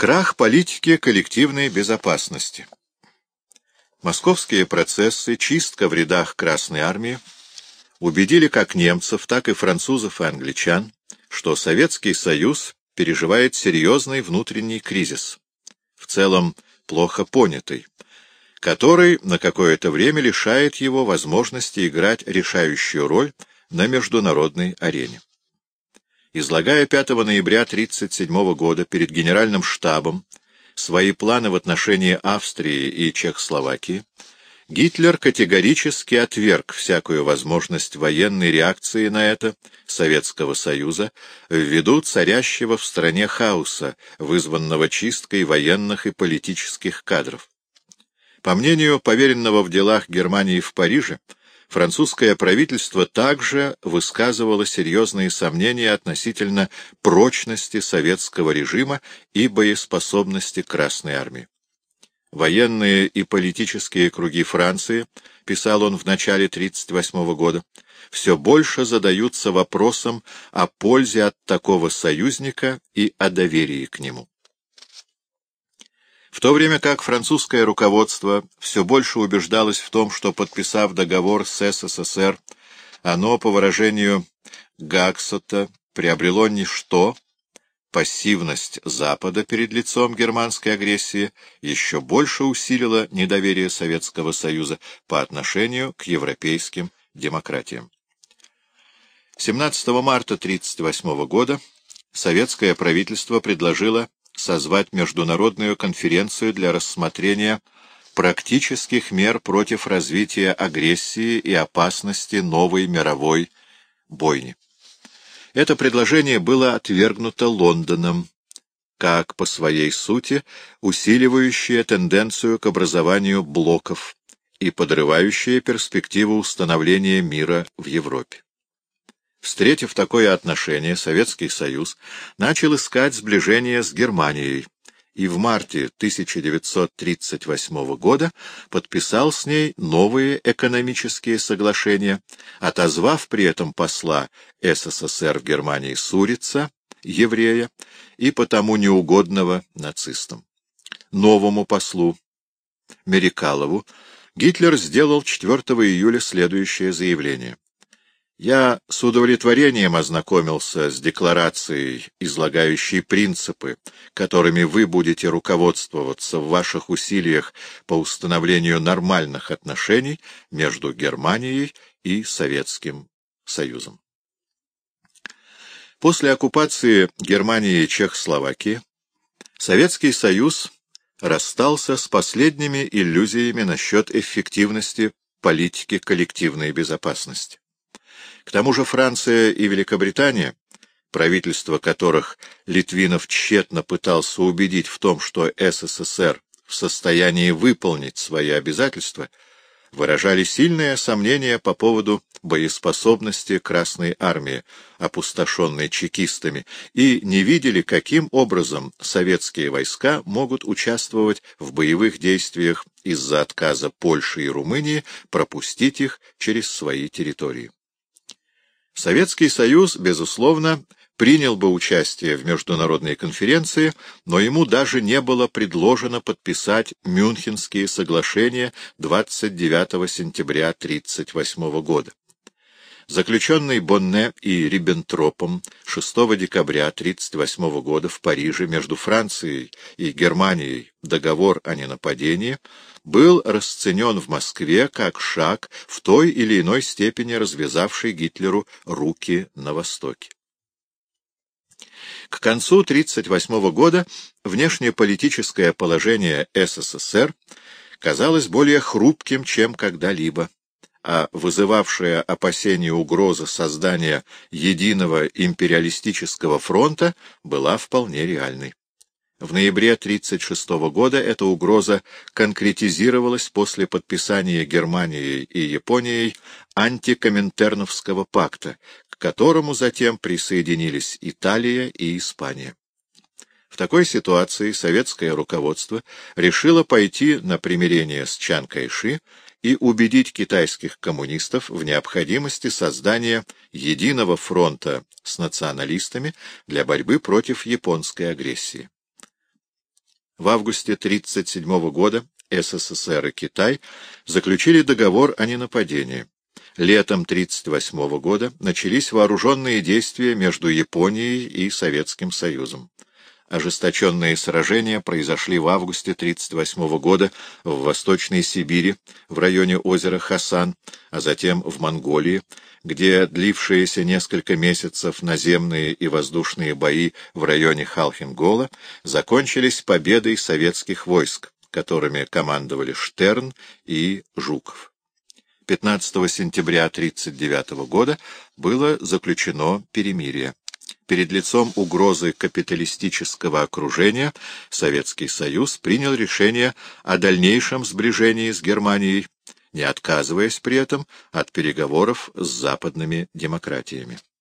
Крах политики коллективной безопасности. Московские процессы, чистка в рядах Красной Армии убедили как немцев, так и французов и англичан, что Советский Союз переживает серьезный внутренний кризис, в целом плохо понятый, который на какое-то время лишает его возможности играть решающую роль на международной арене. Излагая 5 ноября 1937 года перед Генеральным штабом свои планы в отношении Австрии и Чехословакии, Гитлер категорически отверг всякую возможность военной реакции на это Советского Союза ввиду царящего в стране хаоса, вызванного чисткой военных и политических кадров. По мнению поверенного в делах Германии в Париже, французское правительство также высказывало серьезные сомнения относительно прочности советского режима и боеспособности Красной Армии. Военные и политические круги Франции, писал он в начале 1938 года, все больше задаются вопросом о пользе от такого союзника и о доверии к нему. В то время как французское руководство все больше убеждалось в том, что, подписав договор с СССР, оно, по выражению Гаксота, приобрело ничто, пассивность Запада перед лицом германской агрессии еще больше усилила недоверие Советского Союза по отношению к европейским демократиям. 17 марта 1938 года советское правительство предложило созвать международную конференцию для рассмотрения практических мер против развития агрессии и опасности новой мировой бойни. Это предложение было отвергнуто Лондоном, как по своей сути усиливающее тенденцию к образованию блоков и подрывающее перспективу установления мира в Европе. Встретив такое отношение, Советский Союз начал искать сближение с Германией и в марте 1938 года подписал с ней новые экономические соглашения, отозвав при этом посла СССР в Германии Сурица, еврея, и потому неугодного нацистам. Новому послу Мерикалову Гитлер сделал 4 июля следующее заявление. Я с удовлетворением ознакомился с декларацией, излагающей принципы, которыми вы будете руководствоваться в ваших усилиях по установлению нормальных отношений между Германией и Советским Союзом. После оккупации Германии и Чехословакии Советский Союз расстался с последними иллюзиями насчет эффективности политики коллективной безопасности. К тому же Франция и Великобритания, правительство которых Литвинов тщетно пытался убедить в том, что СССР в состоянии выполнить свои обязательства, выражали сильное сомнение по поводу боеспособности Красной Армии, опустошенной чекистами, и не видели, каким образом советские войска могут участвовать в боевых действиях из-за отказа Польши и Румынии пропустить их через свои территории. Советский Союз, безусловно, принял бы участие в международной конференции, но ему даже не было предложено подписать Мюнхенские соглашения 29 сентября 1938 года. Заключенный Бонне и Риббентропом 6 декабря 1938 года в Париже между Францией и Германией договор о ненападении был расценен в Москве как шаг в той или иной степени развязавший Гитлеру руки на Востоке. К концу 1938 года внешнеполитическое положение СССР казалось более хрупким, чем когда-либо а вызывавшая опасение угроза создания единого империалистического фронта была вполне реальной. В ноябре 1936 года эта угроза конкретизировалась после подписания Германией и Японией антикоминтерновского пакта, к которому затем присоединились Италия и Испания. В такой ситуации советское руководство решило пойти на примирение с Чан Кайши и убедить китайских коммунистов в необходимости создания единого фронта с националистами для борьбы против японской агрессии. В августе 1937 года СССР и Китай заключили договор о ненападении. Летом 1938 года начались вооруженные действия между Японией и Советским Союзом. Ожесточенные сражения произошли в августе 1938 года в Восточной Сибири, в районе озера Хасан, а затем в Монголии, где длившиеся несколько месяцев наземные и воздушные бои в районе Халхингола закончились победой советских войск, которыми командовали Штерн и Жуков. 15 сентября 1939 года было заключено перемирие. Перед лицом угрозы капиталистического окружения Советский Союз принял решение о дальнейшем сближении с Германией, не отказываясь при этом от переговоров с западными демократиями.